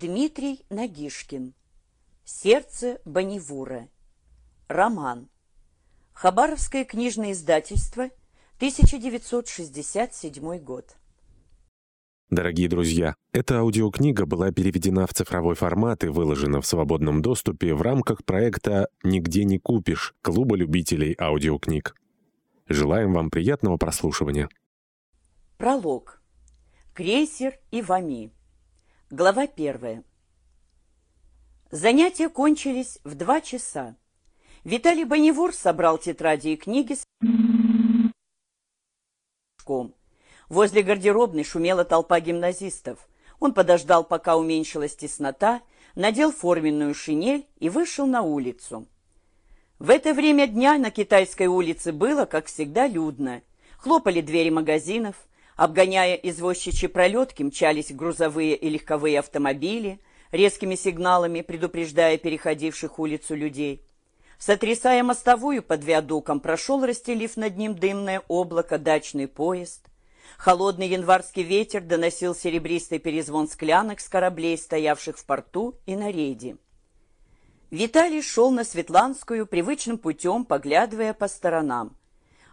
Дмитрий Нагишкин. Сердце Бонневура. Роман. Хабаровское книжное издательство, 1967 год. Дорогие друзья, эта аудиокнига была переведена в цифровой формат и выложена в свободном доступе в рамках проекта «Нигде не купишь» Клуба любителей аудиокниг. Желаем вам приятного прослушивания. Пролог. Крейсер и Вами. Глава первая. Занятия кончились в два часа. Виталий Бонневур собрал тетради и книги с Возле гардеробной шумела толпа гимназистов. Он подождал, пока уменьшилась теснота, надел форменную шинель и вышел на улицу. В это время дня на Китайской улице было, как всегда, людно. Хлопали двери магазинов, Обгоняя извозчичьи пролетки, мчались грузовые и легковые автомобили, резкими сигналами предупреждая переходивших улицу людей. Сотрясая мостовую под виадуком, прошел, расстелив над ним дымное облако, дачный поезд. Холодный январский ветер доносил серебристый перезвон склянок с кораблей, стоявших в порту и на рейде. Виталий шел на Светланскую привычным путем, поглядывая по сторонам.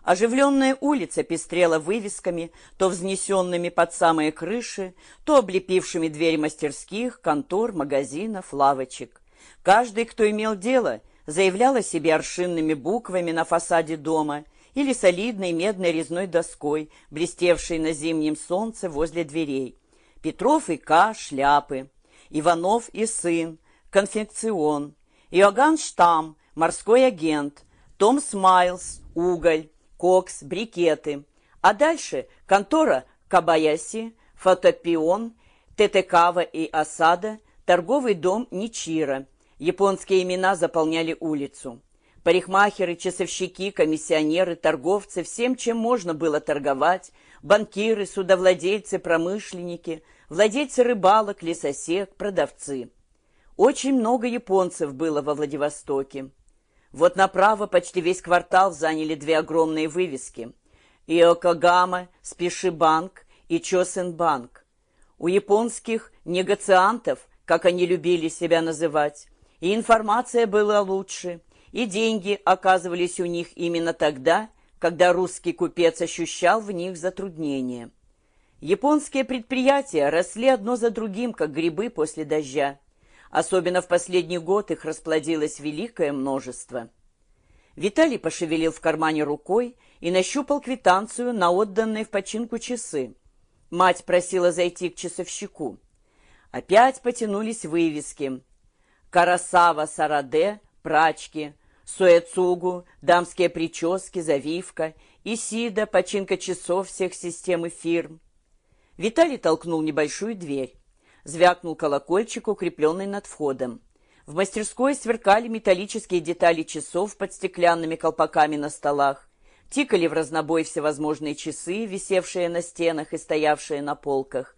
Оживленная улица пестрела вывесками, то взнесенными под самые крыши, то облепившими двери мастерских, контор, магазинов, лавочек. Каждый, кто имел дело, заявлял о себе аршинными буквами на фасаде дома или солидной медной резной доской, блестевшей на зимнем солнце возле дверей. Петров и К. шляпы, Иванов и сын, конфекцион, Иоганн Штам, морской агент, Том Смайлс, уголь, кокс, брикеты. А дальше контора Кабаяси, Фотопион, Тетекава и Осада, торговый дом Ничира. Японские имена заполняли улицу. Парикмахеры, часовщики, комиссионеры, торговцы, всем, чем можно было торговать, банкиры, судовладельцы, промышленники, владельцы рыбалок, лесосек, продавцы. Очень много японцев было во Владивостоке. Вот направо почти весь квартал заняли две огромные вывески. Иокогама, Спешибанк и Чосенбанк. У японских негациантов, как они любили себя называть, и информация была лучше, и деньги оказывались у них именно тогда, когда русский купец ощущал в них затруднения. Японские предприятия росли одно за другим, как грибы после дождя. Особенно в последний год их расплодилось великое множество. Виталий пошевелил в кармане рукой и нащупал квитанцию на отданные в починку часы. Мать просила зайти к часовщику. Опять потянулись вывески. Карасава Сараде, прачки, Суэцугу, дамские прически, завивка, Исида, починка часов всех систем и фирм. Виталий толкнул небольшую дверь. Звякнул колокольчик, укрепленный над входом. В мастерской сверкали металлические детали часов под стеклянными колпаками на столах. Тикали в разнобой всевозможные часы, висевшие на стенах и стоявшие на полках.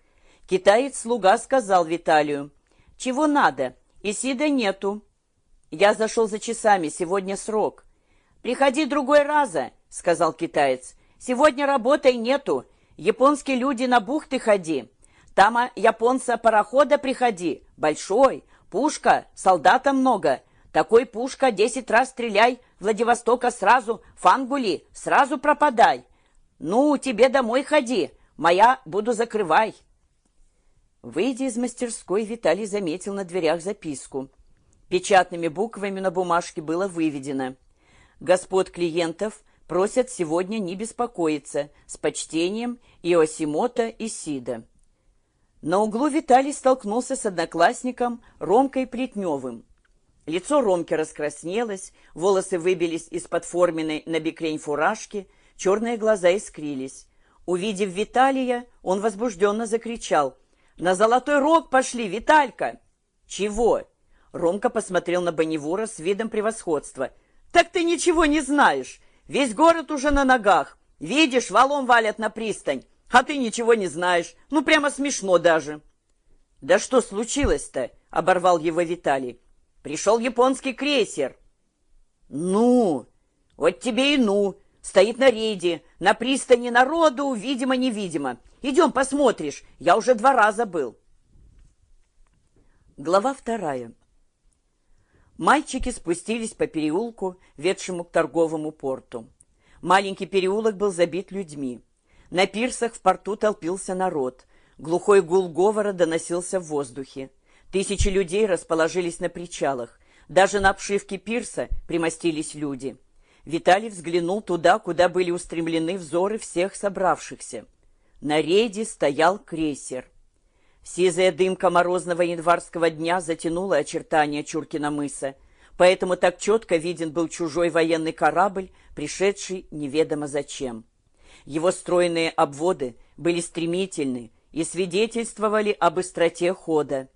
Китаец-слуга сказал Виталию, «Чего надо? Исида нету». «Я зашел за часами, сегодня срок». «Приходи другой раза», — сказал китаец. «Сегодня работай нету. Японские люди на бухты ходи». Там а, японца парохода приходи, большой, пушка, солдата много. Такой пушка десять раз стреляй, Владивостока сразу, фангули, сразу пропадай. Ну, тебе домой ходи, моя буду закрывай. Выйдя из мастерской, Виталий заметил на дверях записку. Печатными буквами на бумажке было выведено. Господ клиентов просят сегодня не беспокоиться. С почтением Иосимота и Сида. На углу Виталий столкнулся с одноклассником Ромкой Плетневым. Лицо Ромки раскраснелось, волосы выбились из-под форменной на бекрень фуражки, черные глаза искрились. Увидев Виталия, он возбужденно закричал. «На золотой рог пошли, Виталька!» «Чего?» Ромка посмотрел на Бонневура с видом превосходства. «Так ты ничего не знаешь! Весь город уже на ногах! Видишь, валом валят на пристань! А ты ничего не знаешь. Ну, прямо смешно даже. Да что случилось-то? Оборвал его Виталий. Пришел японский крейсер. Ну, вот тебе и ну. Стоит на рейде, на пристани народу, видимо-невидимо. Идем посмотришь, я уже два раза был. Глава вторая. Мальчики спустились по переулку, ведшему к торговому порту. Маленький переулок был забит людьми. На пирсах в порту толпился народ. Глухой гул говора доносился в воздухе. Тысячи людей расположились на причалах. Даже на обшивке пирса примостились люди. Виталий взглянул туда, куда были устремлены взоры всех собравшихся. На рейде стоял крейсер — Сизая дымка морозного январского дня затянула очертания Чуркина мыса, поэтому так четко виден был чужой военный корабль, пришедший неведомо зачем. Его стройные обводы были стремительны и свидетельствовали об быстроте хода.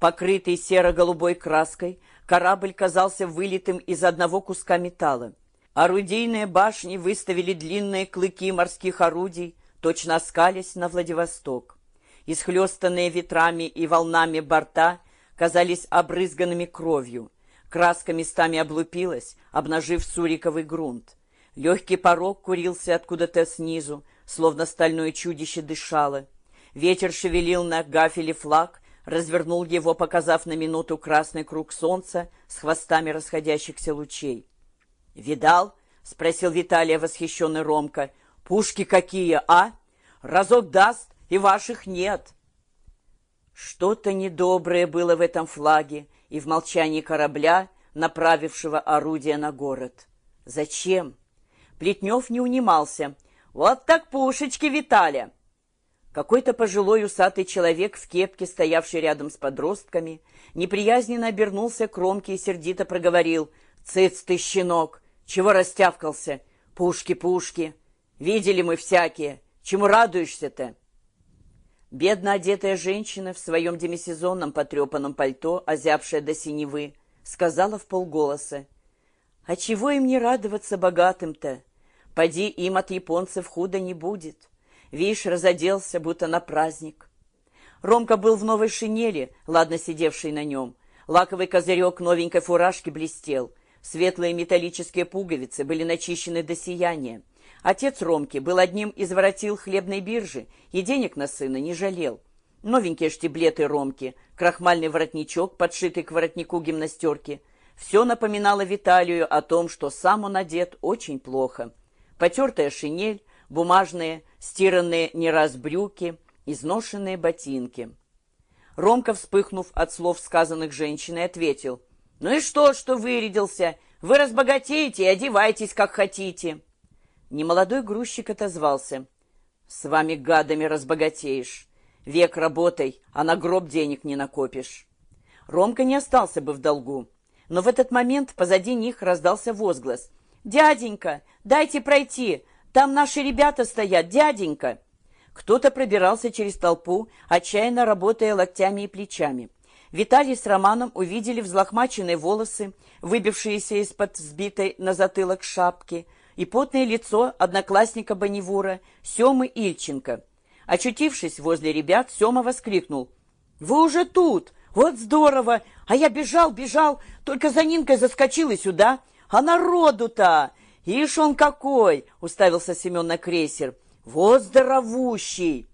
Покрытый серо-голубой краской, корабль казался вылитым из одного куска металла. Орудийные башни выставили длинные клыки морских орудий, точно оскались на Владивосток. Исхлестанные ветрами и волнами борта казались обрызганными кровью. Краска местами облупилась, обнажив суриковый грунт. Легкий порог курился откуда-то снизу, словно стальное чудище дышало. Ветер шевелил на гафеле флаг, развернул его, показав на минуту красный круг солнца с хвостами расходящихся лучей. «Видал?» — спросил Виталия восхищенный Ромка. «Пушки какие, а? Разок даст, и ваших нет. Что-то недоброе было в этом флаге и в молчании корабля, направившего орудие на город. Зачем? Плетнев не унимался. Вот так пушечки, Виталя! Какой-то пожилой усатый человек в кепке, стоявший рядом с подростками, неприязненно обернулся к Ромке и сердито проговорил. «Цыц ты, щенок! Чего растявкался? Пушки, пушки! Видели мы всякие! Чему радуешься-то?» Бедно одетая женщина в своем демисезонном потрепанном пальто, озябшая до синевы, сказала в полголоса, «А чего им не радоваться богатым-то? Поди им от японцев худо не будет. Вишь, разоделся, будто на праздник». Ромка был в новой шинели, ладно сидевшей на нем. Лаковый козырек новенькой фуражки блестел. Светлые металлические пуговицы были начищены до сияния. Отец Ромки был одним из воротил хлебной биржи и денег на сына не жалел. Новенькие штиблеты Ромки, крахмальный воротничок, подшитый к воротнику гимнастерки. Все напоминало Виталию о том, что сам он одет очень плохо. Потертая шинель, бумажные, стиранные не раз брюки, изношенные ботинки. Ромка, вспыхнув от слов, сказанных женщиной, ответил. «Ну и что, что вырядился? Вы разбогатеете и одевайтесь, как хотите». Немолодой грузчик отозвался. «С вами гадами разбогатеешь. Век работай, а на гроб денег не накопишь». Ромка не остался бы в долгу. Но в этот момент позади них раздался возглас. «Дяденька, дайте пройти! Там наши ребята стоят, дяденька!» Кто-то пробирался через толпу, отчаянно работая локтями и плечами. Виталий с Романом увидели взлохмаченные волосы, выбившиеся из-под сбитой на затылок шапки, и потное лицо одноклассника Бонневура Семы Ильченко. Очутившись возле ребят, Сема воскликнул. «Вы уже тут! Вот здорово! А я бежал, бежал, только за Нинкой заскочил и сюда. А народу-то! Ишь он какой!» — уставился Семен на крейсер. «Вот здоровущий!»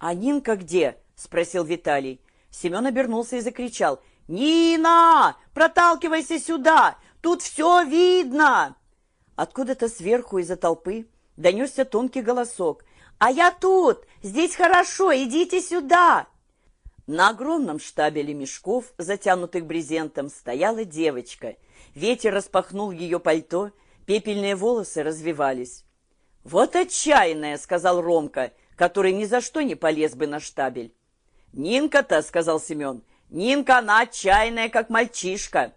«А Нинка где?» — спросил Виталий. Семен обернулся и закричал. «Нина! Проталкивайся сюда! Тут все видно!» Откуда-то сверху из-за толпы донесся тонкий голосок. «А я тут! Здесь хорошо! Идите сюда!» На огромном штабеле мешков, затянутых брезентом, стояла девочка. Ветер распахнул ее пальто, пепельные волосы развивались. «Вот отчаянная!» — сказал Ромка, который ни за что не полез бы на штабель. «Нинка-то!» — сказал Семен. «Нинка, она отчаянная, как мальчишка!»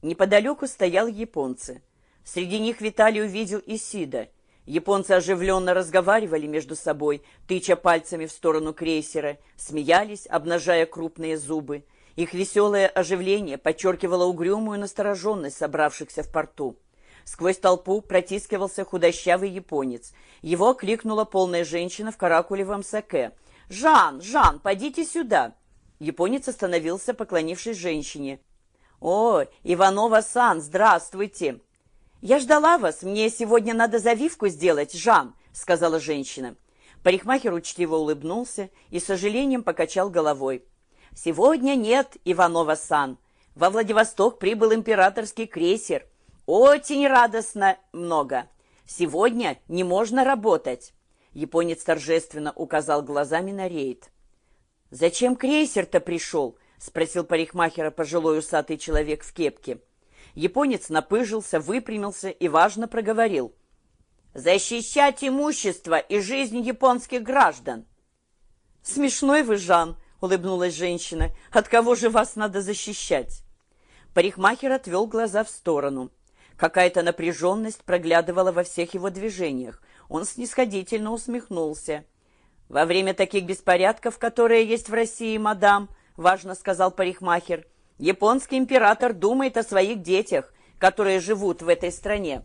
Неподалеку стоял японцы. Среди них Виталий увидел Исида. Японцы оживленно разговаривали между собой, тыча пальцами в сторону крейсера, смеялись, обнажая крупные зубы. Их веселое оживление подчеркивало угрюмую настороженность собравшихся в порту. Сквозь толпу протискивался худощавый японец. Его кликнула полная женщина в каракулевом саке. «Жан, Жан, подите сюда!» Японец остановился, поклонившись женщине. «О, Иванова-сан, здравствуйте!» «Я ждала вас. Мне сегодня надо завивку сделать, Жан», — сказала женщина. Парикмахер учтиво улыбнулся и с сожалением покачал головой. Сегодня нет Иванова-сан. Во Владивосток прибыл императорский крейсер. Очень радостно много. Сегодня не можно работать. Японец торжественно указал глазами на рейд. «Зачем крейсер-то пришел?» — спросил парикмахера пожилой усатый человек в кепке. Японец напыжился, выпрямился и важно проговорил. «Защищать имущество и жизнь японских граждан!» «Смешной вы, Жан!» — улыбнулась женщина. «От кого же вас надо защищать?» Парикмахер отвел глаза в сторону. Какая-то напряженность проглядывала во всех его движениях. Он снисходительно усмехнулся. «Во время таких беспорядков, которые есть в России, мадам, — важно сказал парикмахер, — японский император думает о своих детях, которые живут в этой стране.